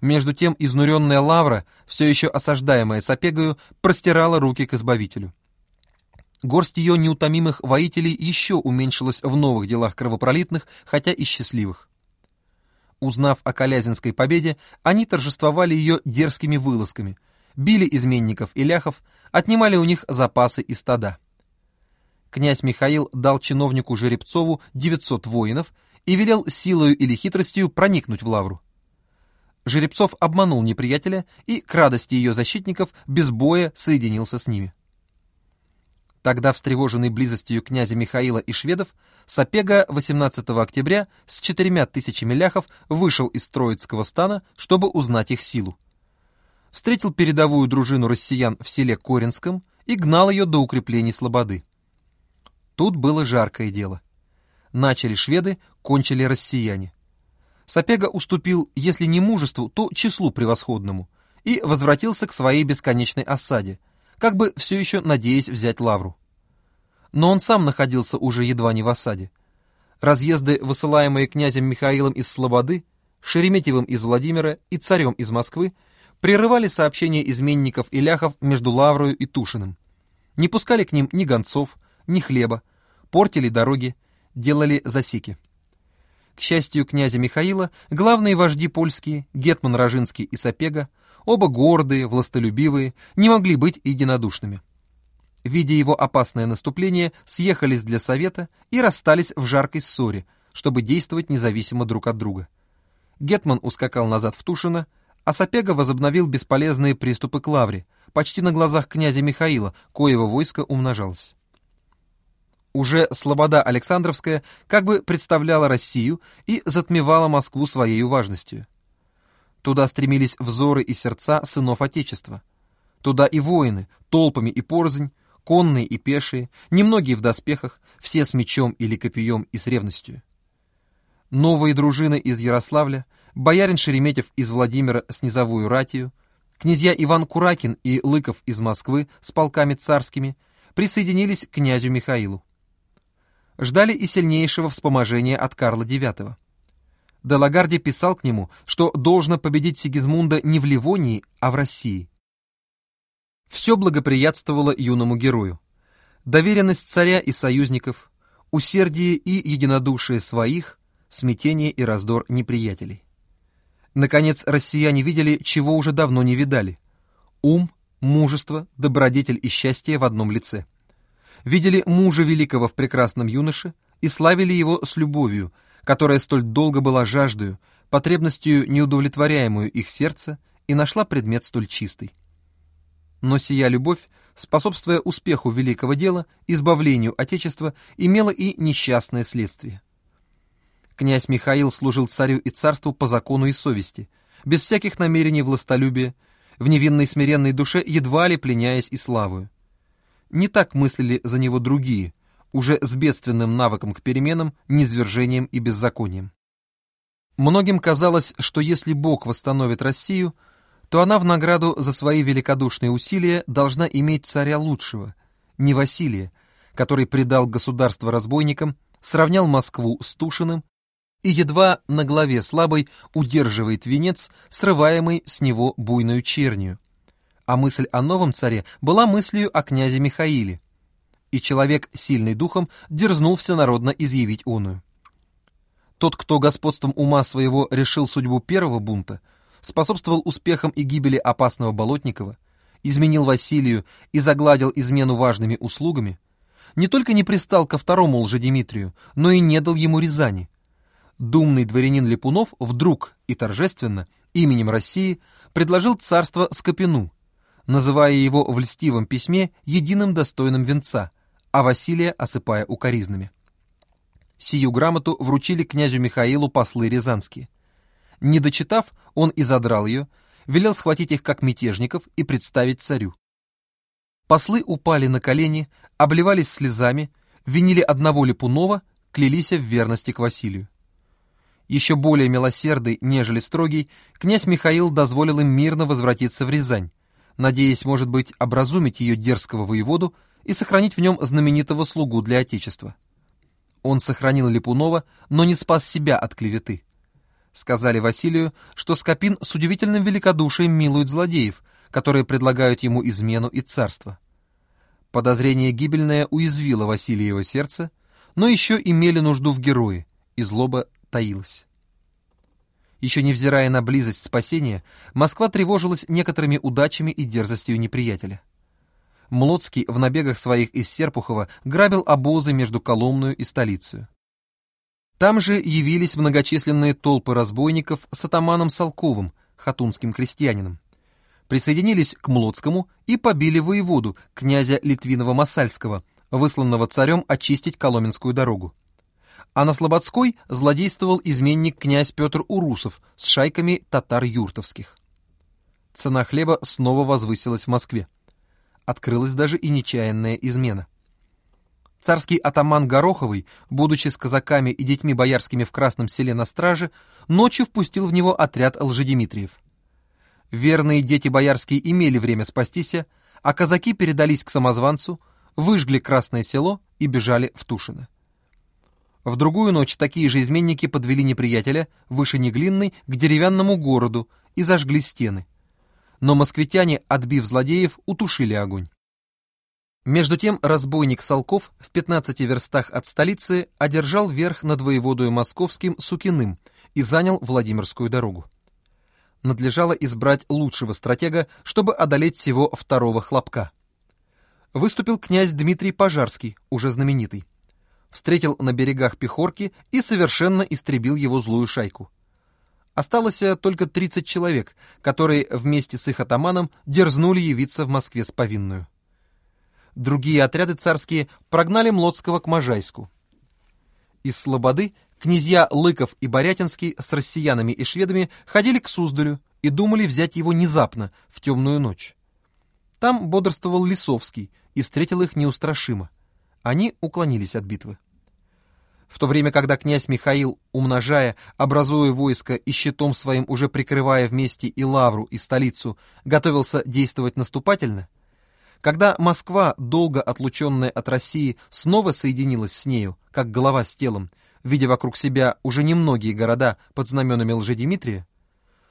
Между тем изнуренная Лавра, все еще осаждаемая Сапегою, простирала руки к Избавителю. Горсть ее неутомимых воителей еще уменьшилась в новых делах кровопролитных, хотя и счастливых. Узнав о Колязинской победе, они торжествовали ее дерзкими вылазками, били изменников и ляхов, отнимали у них запасы и стада. Князь Михаил дал чиновнику Жеребцову 900 воинов и велел силою или хитростью проникнуть в Лавру. Жеребцов обманул неприятеля и, к радости ее защитников, без боя соединился с ними. Тогда, встревоженный близостью князя Михаила и шведов, Сапега 18 октября с четырьмя тысячами ляхов вышел из Троицкого стана, чтобы узнать их силу. Встретил передовую дружину россиян в селе Коринском и гнал ее до укреплений Слободы. Тут было жаркое дело. Начали шведы, кончили россияне. Сапега уступил, если не мужеству, то числу превосходному, и возвратился к своей бесконечной осаде, как бы все еще надеясь взять лавру. Но он сам находился уже едва не в осаде. Разъезды, высылаемые князем Михаилом из Слободы, Шереметьевым из Владимира и царем из Москвы, прерывали сообщения изменников и ляхов между Лаврою и Тушиным. Не пускали к ним ни гонцов, ни хлеба, портили дороги, делали засеки. К счастью князя Михаила, главные вожди польские, Гетман Рожинский и Сапега, оба гордые, властолюбивые, не могли быть единодушными. Видя его опасное наступление, съехались для совета и расстались в жаркой ссоре, чтобы действовать независимо друг от друга. Гетман ускакал назад в Тушино, а Сапега возобновил бесполезные приступы к лавре, почти на глазах князя Михаила, коего войско умножалось. Уже Слобода Александровская как бы представляла Россию и затмевала Москву своей важностью. Туда стремились взоры и сердца сынов Отечества. Туда и воины, толпами и порознь, конные и пешие, немногие в доспехах, все с мечом или копьем и с ревностью. Новые дружины из Ярославля, боярин Шереметьев из Владимира с низовую ратию, князья Иван Куракин и Лыков из Москвы с полками царскими присоединились к князю Михаилу ждали и сильнейшего вспоможения от Карла IX. Делагарди писал к нему, что должно победить Сигизмунда не в Ливонии, а в России. Все благоприятствовало юному герою. Доверенность царя и союзников, усердие и единодушие своих, смятение и раздор неприятелей. Наконец, россияне видели, чего уже давно не видали. Ум, мужество, добродетель и счастье в одном лице – видели мужа великого в прекрасном юноше и славили его с любовью, которая столь долго была жаждою, потребностью неудовлетворяемую их сердце, и нашла предмет столь чистый. Но сия любовь, способствуя успеху великого дела, избавлению Отечества, имела и несчастное следствие. Князь Михаил служил царю и царству по закону и совести, без всяких намерений властолюбия, в невинной смиренной душе едва ли пленяясь и славою. Не так мыслили за него другие, уже с бедственным навыком к переменам, низвержением и беззаконием. Многим казалось, что если Бог восстановит Россию, то она в награду за свои великодушные усилия должна иметь царя лучшего, не Василия, который предал государство разбойникам, сравнял Москву с Тушиным и едва на главе слабой удерживает венец, срываемый с него буйную чернью а мысль о новом царе была мыслью о князе Михаиле. И человек, сильный духом, дерзнул всенародно изъявить оную. Тот, кто господством ума своего решил судьбу первого бунта, способствовал успехам и гибели опасного Болотникова, изменил Василию и загладил измену важными услугами, не только не пристал ко второму лжедимитрию, но и не дал ему Рязани. Думный дворянин Липунов вдруг и торжественно именем России предложил царство Скопину, называя его в льстивом письме единым достойным венца, а Василия осыпая укоризнами. Сию грамоту вручили князю Михаилу послы рязанские. Не дочитав, он и задрал ее, велел схватить их как мятежников и представить царю. Послы упали на колени, обливались слезами, винили одного Липунова, клялись в верности к Василию. Еще более милосердный, нежели строгий, князь Михаил дозволил им мирно возвратиться в Рязань, надеясь, может быть, образумить ее дерзкого воеводу и сохранить в нем знаменитого слугу для Отечества. Он сохранил Липунова, но не спас себя от клеветы. Сказали Василию, что Скопин с удивительным великодушием милует злодеев, которые предлагают ему измену и царство. Подозрение гибельное уязвило Василиево сердце, но еще имели нужду в герое, и злоба таилась. Еще невзирая на близость спасения, Москва тревожилась некоторыми удачами и дерзостью неприятеля. Млоцкий в набегах своих из Серпухова грабил обозы между Коломную и столицей. Там же явились многочисленные толпы разбойников с атаманом Салковым, хатунским крестьянином. Присоединились к Млоцкому и побили воеводу, князя Литвинова-Масальского, высланного царем очистить Коломенскую дорогу. А на Слободской злодействовал изменник князь Петр Урусов с шайками татар-юртовских. Цена хлеба снова возвысилась в Москве. Открылась даже и нечаянная измена. Царский атаман Гороховый, будучи с казаками и детьми боярскими в Красном селе на страже, ночью впустил в него отряд лжедимитриев. Верные дети боярские имели время спастись, а казаки передались к самозванцу, выжгли Красное село и бежали в Тушино. В другую ночь такие же изменники подвели неприятеля выше Неглинной к деревянному городу и зажгли стены. Но москвитяне, отбив злодеев, утушили огонь. Между тем разбойник Салков в 15 верстах от столицы одержал верх над воеводою московским Сукиным и занял Владимирскую дорогу. Надлежало избрать лучшего стратега, чтобы одолеть всего второго хлопка. Выступил князь Дмитрий Пожарский, уже знаменитый. Встретил на берегах Пехорки и совершенно истребил его злую шайку. Осталось только 30 человек, которые вместе с их атаманом дерзнули явиться в Москве с повинную. Другие отряды царские прогнали Млоцкого к Можайску. Из Слободы князья Лыков и Борятинский с россиянами и шведами ходили к Суздалю и думали взять его внезапно, в темную ночь. Там бодрствовал Лисовский и встретил их неустрашимо. Они уклонились от битвы. В то время, когда князь Михаил, умножая, образуя войско и щитом своим уже прикрывая вместе и Лавру, и столицу, готовился действовать наступательно, когда Москва, долго отлученная от России, снова соединилась с нею, как голова с телом, видя вокруг себя уже немногие города под знаменами лжедимитрия,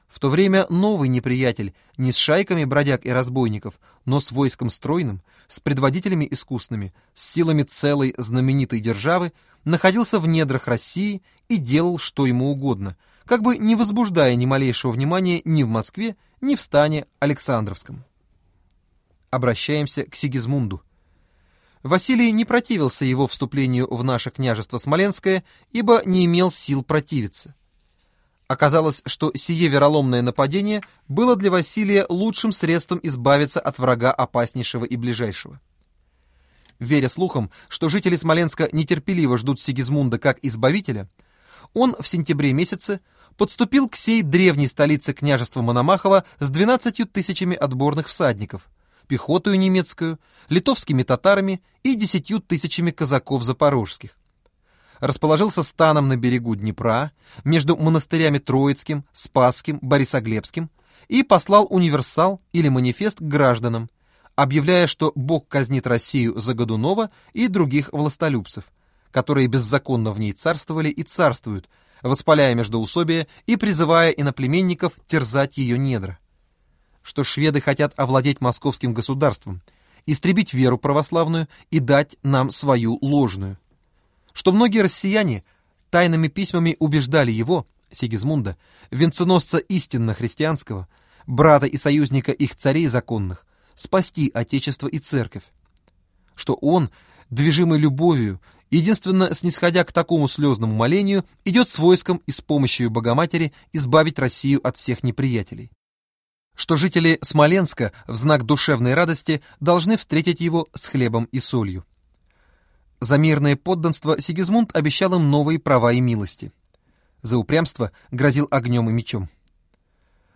в то время новый неприятель не с шайками бродяг и разбойников, но с войском стройным, с предводителями искусными, с силами целой знаменитой державы, находился в недрах России и делал, что ему угодно, как бы не возбуждая ни малейшего внимания ни в Москве, ни в стане Александровском обращаемся к Сигизмунду. Василий не противился его вступлению в наше княжество Смоленское, ибо не имел сил противиться. Оказалось, что сие вероломное нападение было для Василия лучшим средством избавиться от врага опаснейшего и ближайшего. Веря слухам, что жители Смоленска нетерпеливо ждут Сигизмунда как избавителя, он в сентябре месяце подступил к сей древней столице княжества Мономахова с двенадцатью тысячами отборных всадников, пехотою немецкую, литовскими татарами и десятью тысячами казаков запорожских. Расположился станом на берегу Днепра, между монастырями Троицким, Спасским, Борисоглебским, и послал универсал или манифест к гражданам, объявляя, что Бог казнит Россию за Годунова и других властолюбцев, которые беззаконно в ней царствовали и царствуют, воспаляя междоусобие и призывая иноплеменников терзать ее недра что шведы хотят овладеть московским государством, истребить веру православную и дать нам свою ложную. Что многие россияне тайными письмами убеждали его, Сигизмунда, венценосца истинно христианского, брата и союзника их царей законных, спасти Отечество и Церковь. Что он, движимый любовью, единственно снисходя к такому слезному молению, идет с войском и с помощью Богоматери избавить Россию от всех неприятелей что жители Смоленска в знак душевной радости должны встретить его с хлебом и солью. За мирное подданство Сигизмунд обещал им новые права и милости. За упрямство грозил огнем и мечом.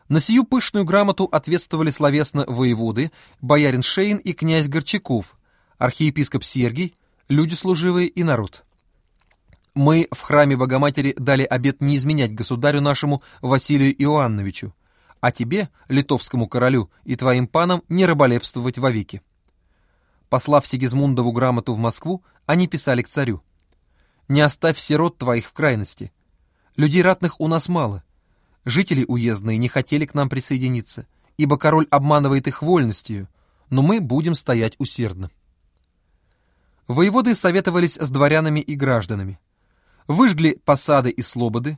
На сию пышную грамоту ответствовали словесно воеводы, боярин Шейн и князь Горчаков, архиепископ Сергий, люди служивые и народ. Мы в храме Богоматери дали обет не изменять государю нашему Василию Иоанновичу, а тебе, литовскому королю, и твоим панам не раболепствовать вовеки. Послав Сигизмундову грамоту в Москву, они писали к царю. «Не оставь сирот твоих в крайности. Людей ратных у нас мало. Жители уездные не хотели к нам присоединиться, ибо король обманывает их вольностью, но мы будем стоять усердно. Воеводы советовались с дворянами и гражданами. Выжгли посады и слободы,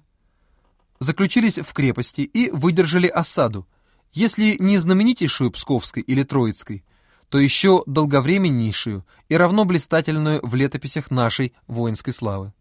заключились в крепости и выдержали осаду, если не знаменитейшую Псковской или Троицкой, то еще долговременнейшую и равно блистательную в летописях нашей воинской славы.